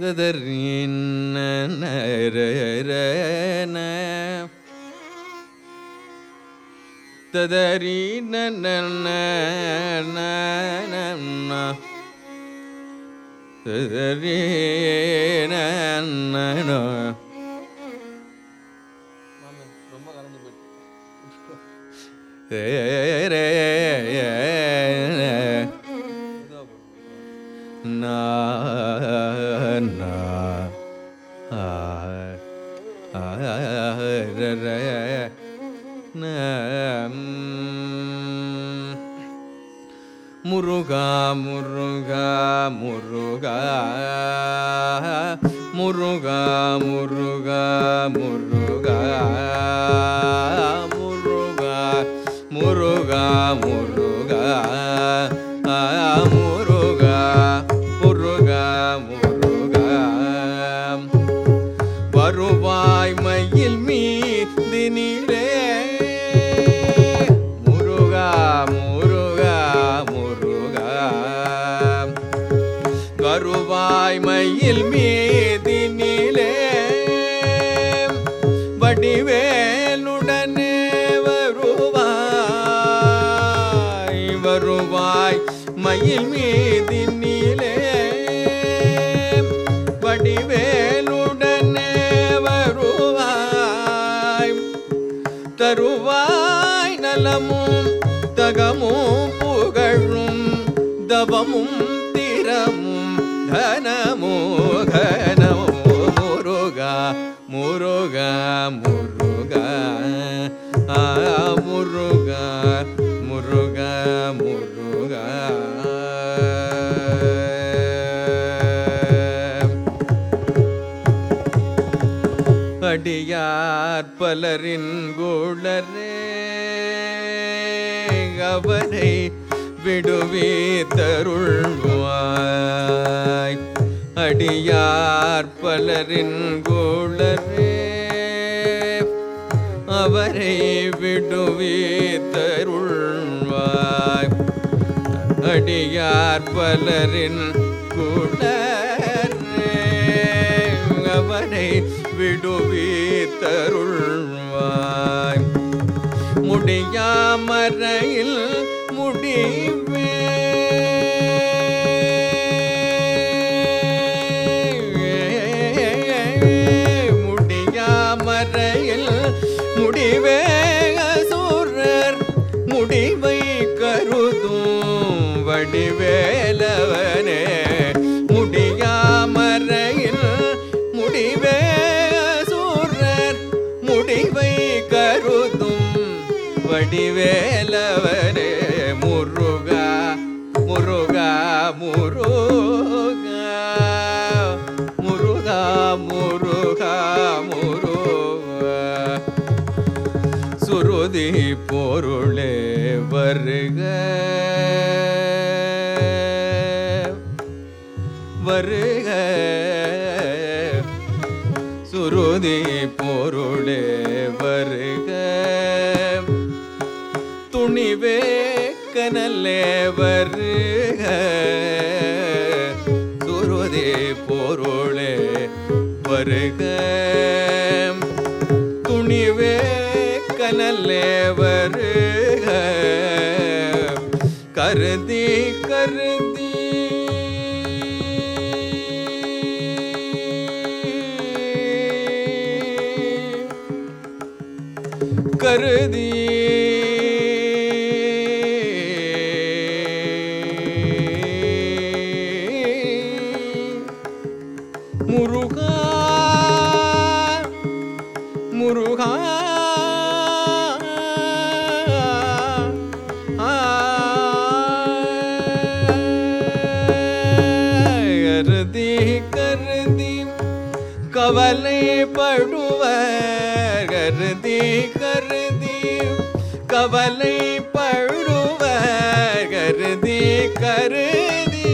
തദരീന ரொம்ப கலந்து போயிட்டு முருகா முருகா தருவாய் நலமும் தகமும் புகழும் தவமும் திறமும் தனமோ கனமோ முருகா முருகா முருகா அடியார் பலரின் குழரே அவரை விடுவே தருள்வாய். அடியார் பலரின் குழரே அவரை விடுவே தருள்வாய். அடியார் பலரின் குழ அவரை விடுவித்தருள்வாய். முடியாமறையில் முடிவே முடியாமறையில் முடிவே அசுரர் முடிவை கருதும் வடிவே பொருளே வருக. வருக. சுருதி பொருளே வருக. துணிவே கனலே வருக. சுருதி பொருளே வருக. தேவர் கருதி கருதி. கருதி கவலைப்படுவர் கருதி கருதி. கவலைப்படுவர் கருதி கருதி.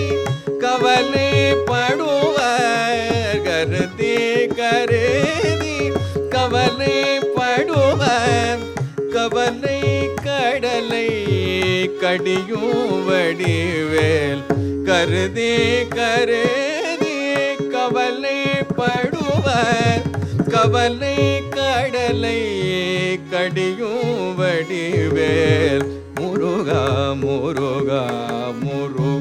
கவலைப்படுவர் கருதி கருதி. கவலைப்படுவர் கவலை கடலை கடியும் வடிவேல் கருதி கருதி. கவலைப்படு படுவர் கவலை கடலை கடியும் வடிவேல். முருகா முருகா முருகா.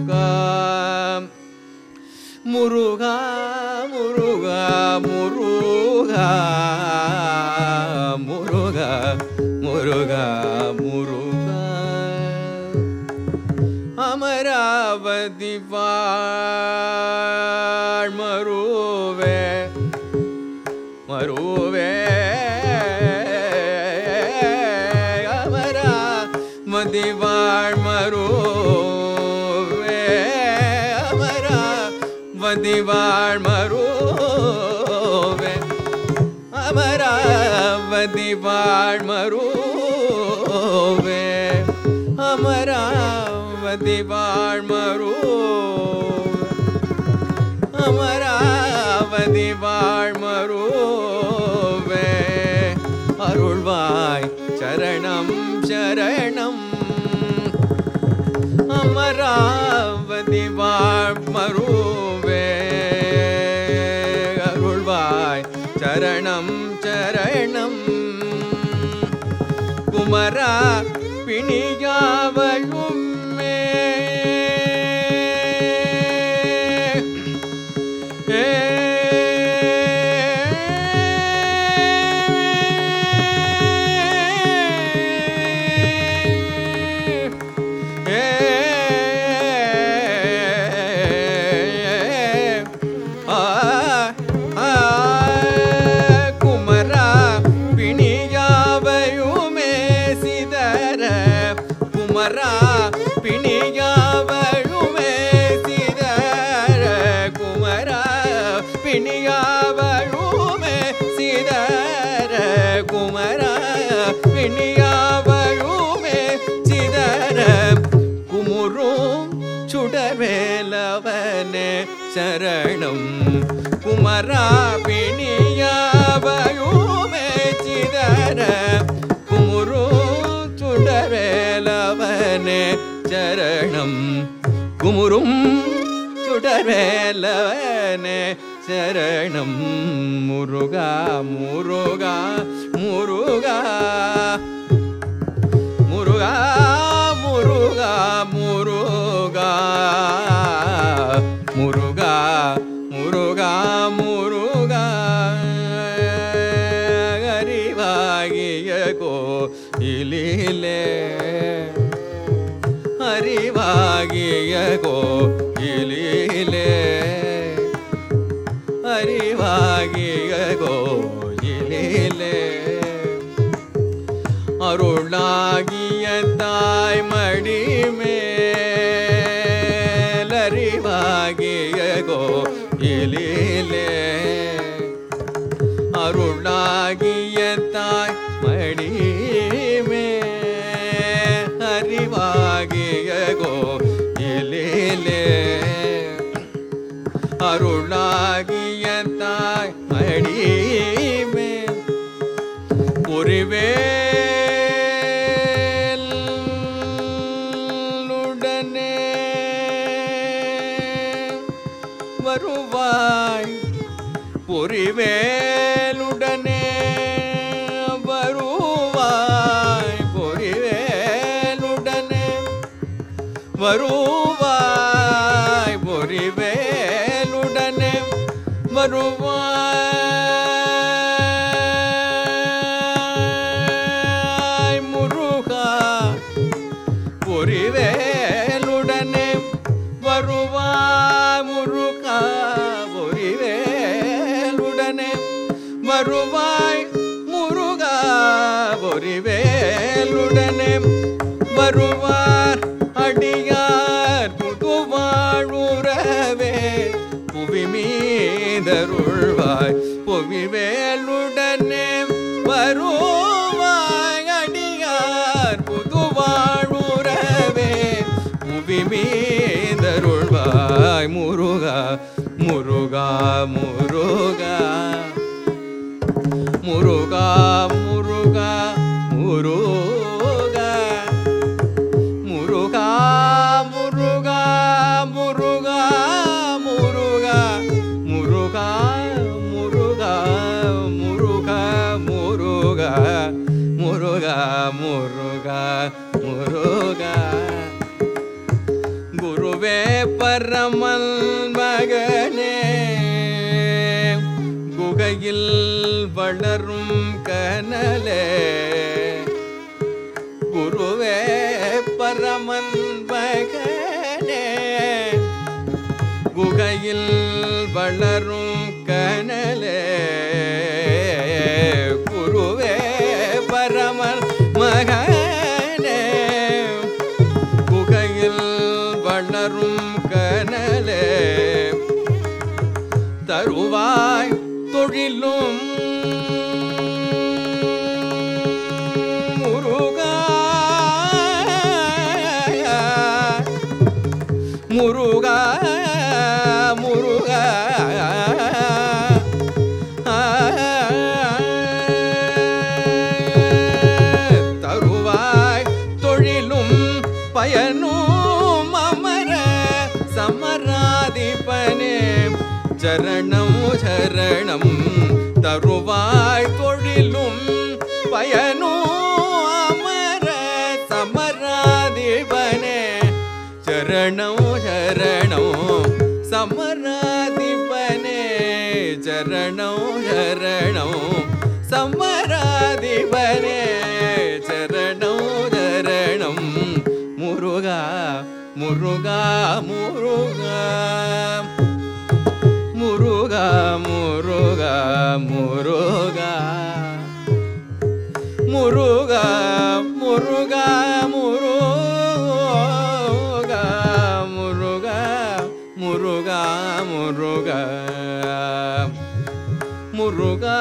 होवे अमरा मदिवाड़ मरो वे अमरा मदिवाड़ मरो वे अमरा मदिवाड़ मरो वे अमरा मदिवाड़ அமராவதி வாழ்மருவே அருள்வாய் சரணம் சரணம். குமரா பிணியாவையும் 哎 சரணே சரணம். குமரா பிணியாவையுமே சிதற. குமுரு சுடரேலவனே சரணம். குமுரும் சுடரேலவனே சரணம். முருகா முருகா ಕೋಗಿಲಿಲೆ ಅರಿವಾಗಿ ಕೋಗಿಲಿಲೆ ಅರುಳಾಗಿಯ ತಾಯ್ ಮಡಿ ಮೇಲರಿವಾಗಿ ಕೋಗಿಲಿಲೆ ಅರುಳಾಗಿಯ ತಾಯ್ ಮಡಿ வருவாய். பொறிவேலுடனே வருவாய். பொறிவேலுடனே வருவாய். பொறிவேலுடனே வருவாய். முருகா பொறிவே கனலே குருவே பரமன் மகனே. குகையில் வளரும் கனலே. குருவே பரமன் மகனே. குகையில் வளரும் கனலே. தருவாய் தொழிலும் பயனும் அமர சமராதிபனே. சரணம் சரணம் தருவாய் தொழிலும் பயனும் அமர சமராதிபனே. சரணம் சரணம் சமராதிபனே. சரணம் சரணம் சமர முருகா முருகா முருகா முருகா முருகா முருகா முருகா முருகா முருகா முருகா முருகா முருகா முருகா